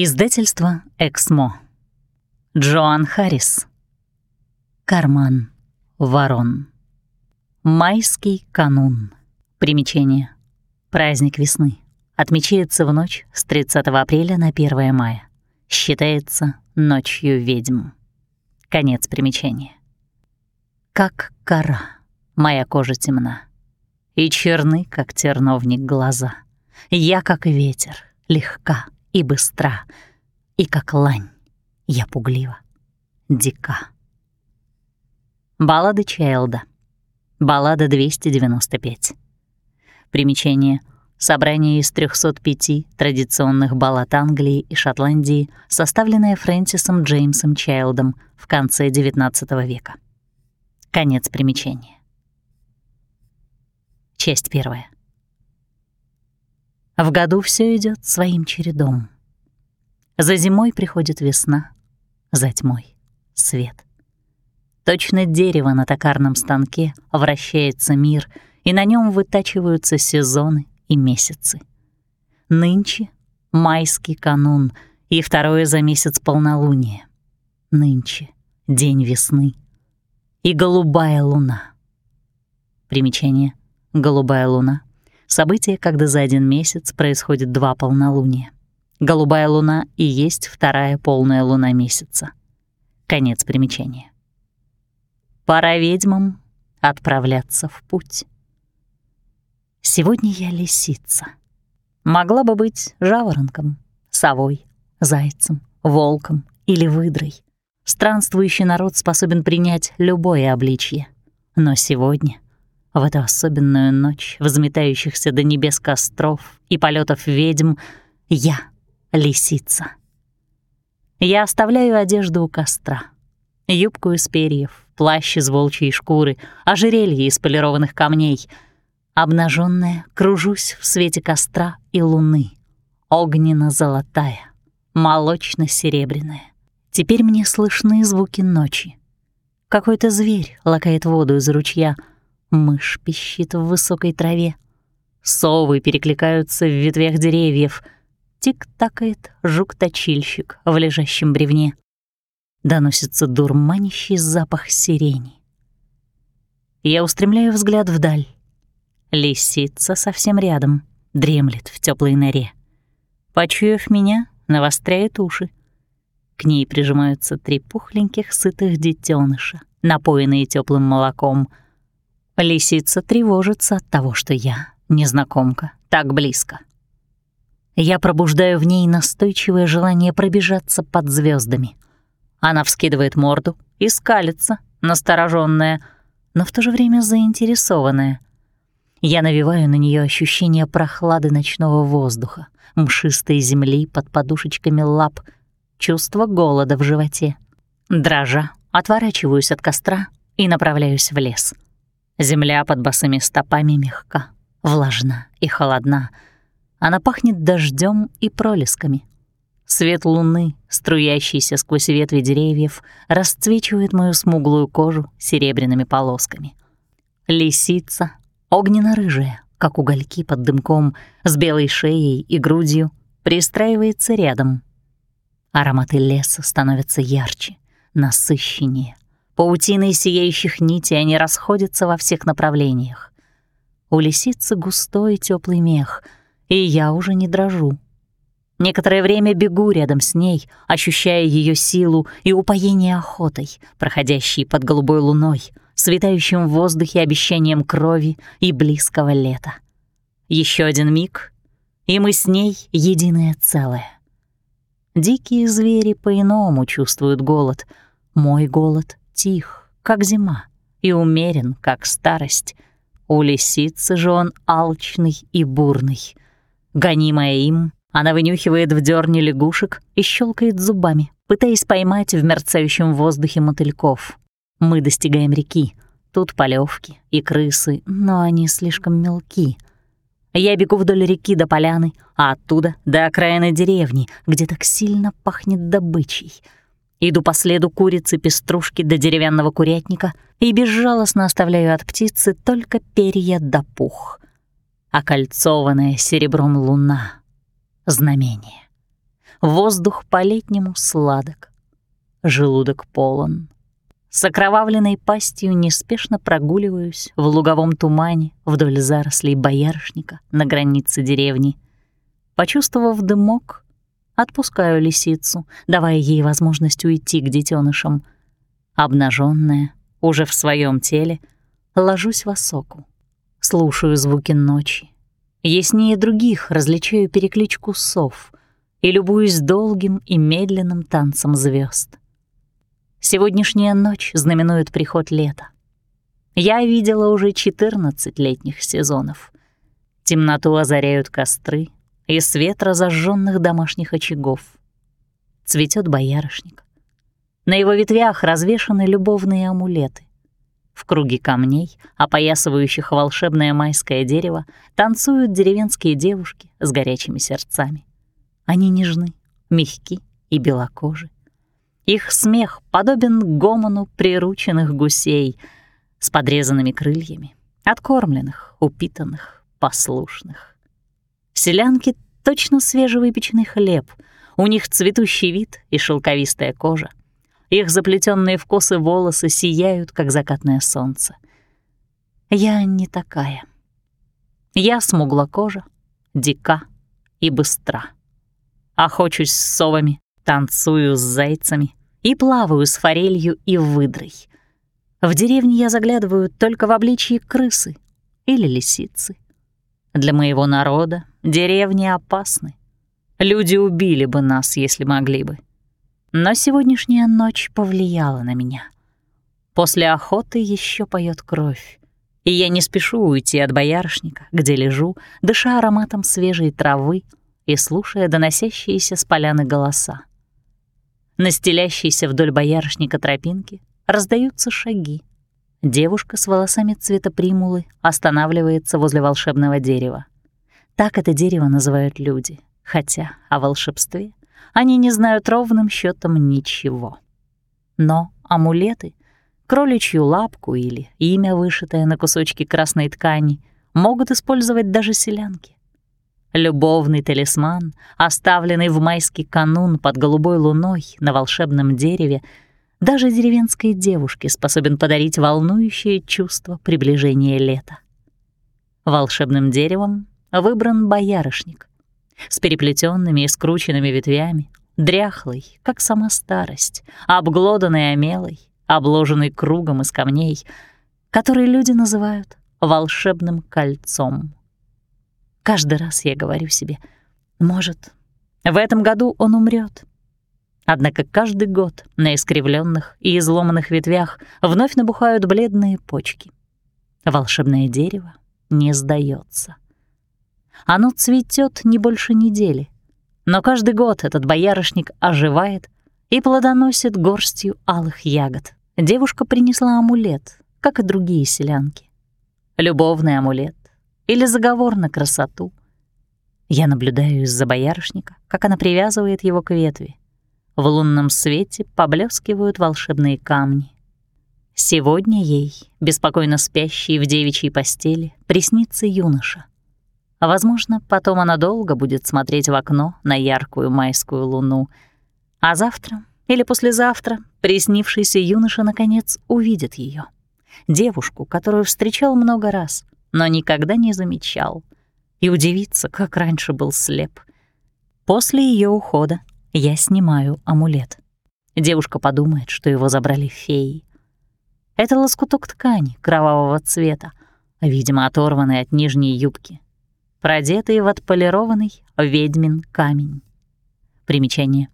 Издательство «Эксмо». Джоан Харрис. Карман ворон. Майский канун. Примечание. Праздник весны. Отмечается в ночь с 30 апреля на 1 мая. Считается ночью ведьм. Конец примечания. Как кора, моя кожа темна, И черны, как терновник, глаза. Я, как ветер, легка — и быстра, и как лань я пуглива, дика. Баллада Чайлда. Баллада 295. Примечание. Собрание из 305 традиционных баллад Англии и Шотландии, составленное Фрэнсисом Джеймсом Чайлдом в конце XIX века. Конец примечания. Часть первая. В году все идет своим чередом. За зимой приходит весна, за тьмой — свет. Точно дерево на токарном станке вращается мир, и на нем вытачиваются сезоны и месяцы. Нынче — майский канун и второе за месяц полнолуние. Нынче — день весны и голубая луна. Примечание. Голубая луна Событие, когда за один месяц происходит два полнолуния. Голубая луна и есть вторая полная луна месяца. Конец примечания. Пора ведьмам отправляться в путь. Сегодня я лисица. Могла бы быть жаворонком, совой, зайцем, волком или выдрой. Странствующий народ способен принять любое обличье. Но сегодня — в эту особенную ночь взметающихся до небес костров и полетов ведьм я — лисица. Я оставляю одежду у костра, юбку из перьев, плащ из волчьей шкуры, ожерелье из полированных камней. Обнаженная кружусь в свете костра и луны, огненно-золотая, молочно-серебряная. Теперь мне слышны звуки ночи. Какой-то зверь лакает воду из ручья — Мышь пищит в высокой траве. Совы перекликаются в ветвях деревьев. Тик-такает жук-точильщик в лежащем бревне. Доносится дурманящий запах сирени. Я устремляю взгляд вдаль. Лисица совсем рядом, дремлет в теплой норе. Почуяв меня, навостряет уши. К ней прижимаются три пухленьких сытых детеныша, напоенные теплым молоком — Лисица тревожится от того, что я, незнакомка, так близко. Я пробуждаю в ней настойчивое желание пробежаться под звездами. Она вскидывает морду и скалится, настороженная, но в то же время заинтересованная. Я навеваю на нее ощущение прохлады ночного воздуха, мшистой земли под подушечками лап, чувство голода в животе. Дрожа, отворачиваюсь от костра и направляюсь в лес — Земля под босыми стопами мягка, влажна и холодна. Она пахнет дождем и пролесками. Свет луны, струящийся сквозь ветви деревьев, расцвечивает мою смуглую кожу серебряными полосками. Лисица, огненно-рыжая, как угольки под дымком, с белой шеей и грудью, пристраивается рядом. Ароматы леса становятся ярче, насыщеннее — Паутиной сияющих нитей они расходятся во всех направлениях. У лисицы густой теплый мех, и я уже не дрожу. Некоторое время бегу рядом с ней, ощущая ее силу и упоение охотой, проходящей под голубой луной, светающим в воздухе обещанием крови и близкого лета. Еще один миг, и мы с ней единое целое. Дикие звери по-иному чувствуют голод. Мой голод тих, как зима, и умерен, как старость. У лисицы же он алчный и бурный. Гонимая им, она вынюхивает в дерне лягушек и щелкает зубами, пытаясь поймать в мерцающем воздухе мотыльков. Мы достигаем реки. Тут полевки и крысы, но они слишком мелки. Я бегу вдоль реки до поляны, а оттуда до окраины деревни, где так сильно пахнет добычей — Иду по следу курицы-пеструшки до деревянного курятника и безжалостно оставляю от птицы только перья да пух. Окольцованная серебром луна — знамение. воздух по-летнему сладок, желудок полон. С окровавленной пастью неспешно прогуливаюсь в луговом тумане вдоль зарослей боярышника на границе деревни. Почувствовав дымок, отпускаю лисицу, давая ей возможность уйти к детенышам. Обнаженная, уже в своем теле, ложусь в осоку. Слушаю звуки ночи. Яснее других различаю перекличку сов и любуюсь долгим и медленным танцем звезд. Сегодняшняя ночь знаменует приход лета. Я видела уже 14 летних сезонов. Темноту озаряют костры и свет разожженных домашних очагов. Цветет боярышник. На его ветвях развешаны любовные амулеты. В круге камней, опоясывающих волшебное майское дерево, танцуют деревенские девушки с горячими сердцами. Они нежны, мягки и белокожи. Их смех подобен гомону прирученных гусей с подрезанными крыльями, откормленных, упитанных, послушных. Селянки — точно свежевыпеченный хлеб, у них цветущий вид и шелковистая кожа. Их заплетенные в косы волосы сияют, как закатное солнце. Я не такая. Я смуглокожа, дика и быстра. Охочусь с совами, танцую с зайцами, и плаваю с форелью и выдрой. В деревне я заглядываю только в обличье крысы или лисицы. Для моего народа деревни опасны. Люди убили бы нас, если могли бы. Но сегодняшняя ночь повлияла на меня. После охоты еще поет кровь, и я не спешу уйти от боярышника, где лежу, дыша ароматом свежей травы и слушая доносящиеся с поляны голоса. На стелящейся вдоль боярышника тропинки раздаются шаги. Девушка с волосами цвета примулы останавливается возле волшебного дерева. Так это дерево называют люди, хотя о волшебстве они не знают ровным счетом ничего. Но амулеты, кроличью лапку или имя, вышитое на кусочке красной ткани, могут использовать даже селянки. Любовный талисман, оставленный в майский канун под голубой луной на волшебном дереве, даже деревенской девушке способен подарить волнующее чувство приближения лета. Волшебным деревом выбран боярышник с переплетенными и скрученными ветвями, дряхлый, как сама старость, обглоданный омелой, обложенный кругом из камней, который люди называют волшебным кольцом. Каждый раз я говорю себе, может, в этом году он умрет. Однако каждый год на искривленных и изломанных ветвях вновь набухают бледные почки. Волшебное дерево не сдается. Оно цветет не больше недели, но каждый год этот боярышник оживает и плодоносит горстью алых ягод. Девушка принесла амулет, как и другие селянки. Любовный амулет, или заговор на красоту. Я наблюдаю из-за боярышника, как она привязывает его к ветви. В лунном свете поблескивают волшебные камни. Сегодня ей, беспокойно спящей в девичьей постели, приснится юноша. Возможно, потом она долго будет смотреть в окно на яркую майскую луну. А завтра или послезавтра приснившийся юноша, наконец, увидит ее, Девушку, которую встречал много раз — но никогда не замечал. И удивиться, как раньше был слеп. После ее ухода я снимаю амулет. Девушка подумает, что его забрали феи. Это лоскуток ткани кровавого цвета, видимо, оторванный от нижней юбки, продетый в отполированный ведьмин камень. Примечание.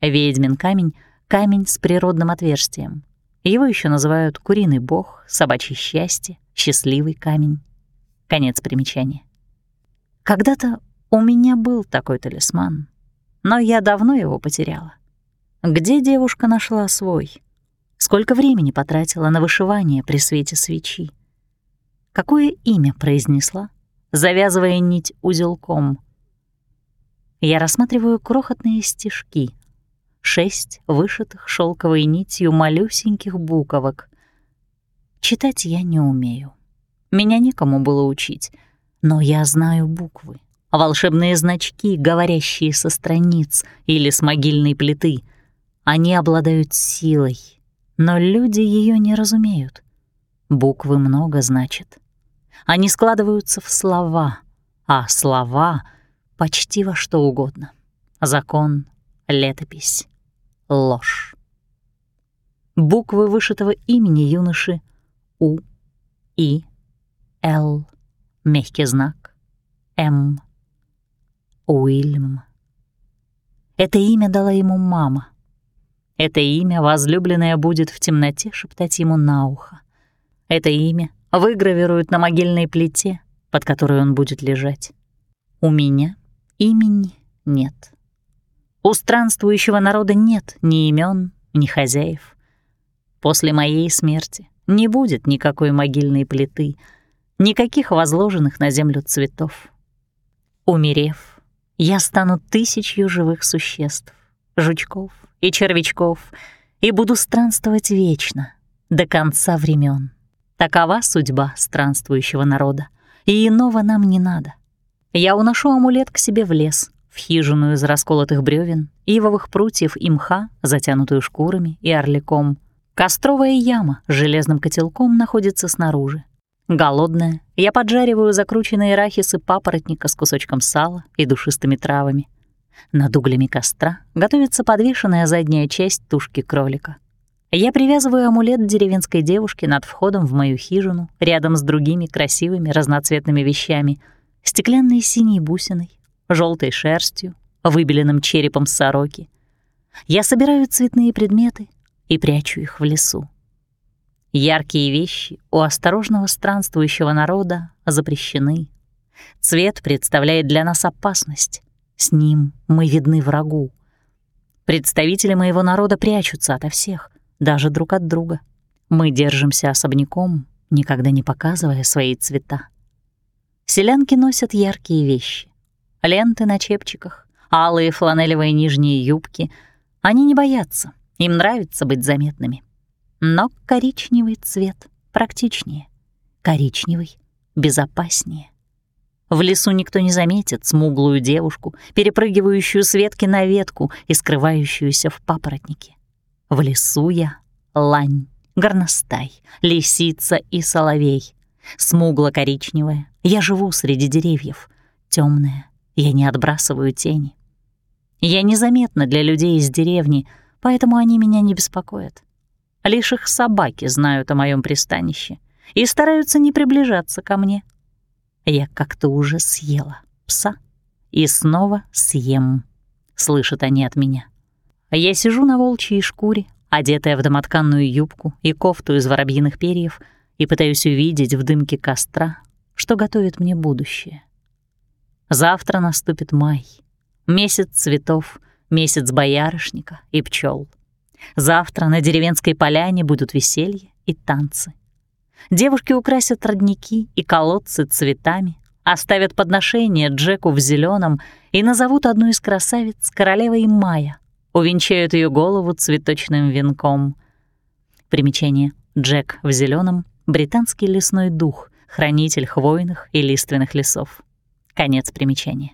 Ведьмин камень — камень с природным отверстием. Его еще называют куриный бог, собачье счастье, счастливый камень. Конец примечания. Когда-то у меня был такой талисман, но я давно его потеряла. Где девушка нашла свой? Сколько времени потратила на вышивание при свете свечи? Какое имя произнесла, завязывая нить узелком? Я рассматриваю крохотные стежки, шесть вышитых шелковой нитью малюсеньких буковок. Читать я не умею. Меня некому было учить, но я знаю буквы, волшебные значки, говорящие со страниц или с могильной плиты. Они обладают силой, но люди ее не разумеют. Буквы много значат. Они складываются в слова, а слова — почти во что угодно. Закон, летопись, ложь. Буквы вышитого имени юноши У, И, Л, мягкий знак, М, Уильям. Это имя дала ему мама. Это имя возлюбленная будет в темноте шептать ему на ухо. Это имя выгравируют на могильной плите, под которой он будет лежать. У меня имени нет. У странствующего народа нет ни имен, ни хозяев. После моей смерти не будет никакой могильной плиты, никаких возложенных на землю цветов. Умерев, я стану тысячью живых существ, жучков и червячков, и буду странствовать вечно, до конца времен. Такова судьба странствующего народа, и иного нам не надо. Я уношу амулет к себе в лес, в хижину из расколотых бревен, ивовых прутьев и мха, затянутую шкурами и орликом. Костровая яма с железным котелком находится снаружи. Голодная, я поджариваю закрученные арахисы папоротника с кусочком сала и душистыми травами. Над углями костра готовится подвешенная задняя часть тушки кролика. Я привязываю амулет деревенской девушки над входом в мою хижину, рядом с другими красивыми разноцветными вещами, стеклянной синей бусиной, желтой шерстью, выбеленным черепом сороки. Я собираю цветные предметы и прячу их в лесу. Яркие вещи у осторожного странствующего народа запрещены. Цвет представляет для нас опасность. С ним мы видны врагу. Представители моего народа прячутся ото всех, даже друг от друга. Мы держимся особняком, никогда не показывая свои цвета. Селянки носят яркие вещи. Ленты на чепчиках, алые фланелевые нижние юбки. Они не боятся, им нравится быть заметными. Но коричневый цвет практичнее. Коричневый безопаснее. В лесу никто не заметит смуглую девушку, перепрыгивающую с ветки на ветку и скрывающуюся в папоротнике. В лесу я — лань, горностай, лисица и соловей. Смугло-коричневая, я живу среди деревьев. Темная, я не отбрасываю тени. Я незаметна для людей из деревни, поэтому они меня не беспокоят. Лишь их собаки знают о моем пристанище и стараются не приближаться ко мне. Я как-то уже съела пса и снова съем, слышат они от меня. Я сижу на волчьей шкуре, одетая в домотканную юбку и кофту из воробьиных перьев, и пытаюсь увидеть в дымке костра, что готовит мне будущее. Завтра наступит май, месяц цветов, месяц боярышника и пчел. Завтра на деревенской поляне будут веселье и танцы. Девушки украсят родники и колодцы цветами, оставят подношение Джеку в зеленом и назовут одну из красавиц королевой Майя, увенчают ее голову цветочным венком. Примечание. Джек в зеленом британский лесной дух, хранитель хвойных и лиственных лесов. Конец примечания.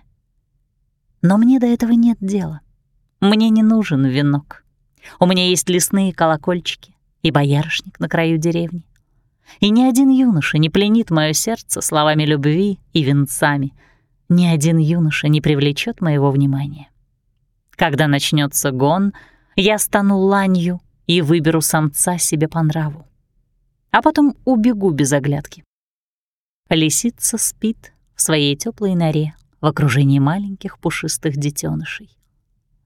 Но мне до этого нет дела. Мне не нужен венок. У меня есть лесные колокольчики и боярышник на краю деревни. И ни один юноша не пленит мое сердце словами любви и венцами. Ни один юноша не привлечет моего внимания. Когда начнется гон, я стану ланью и выберу самца себе по нраву. А потом убегу без оглядки. Лисица спит в своей теплой норе в окружении маленьких пушистых детенышей.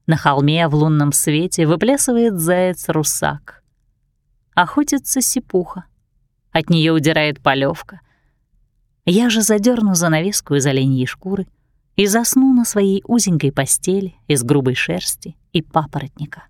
На холме в лунном свете выплясывает заяц-русак. Охотится сипуха. От нее удирает полевка. Я же задерну занавеску из оленьей шкуры и засну на своей узенькой постели из грубой шерсти и папоротника.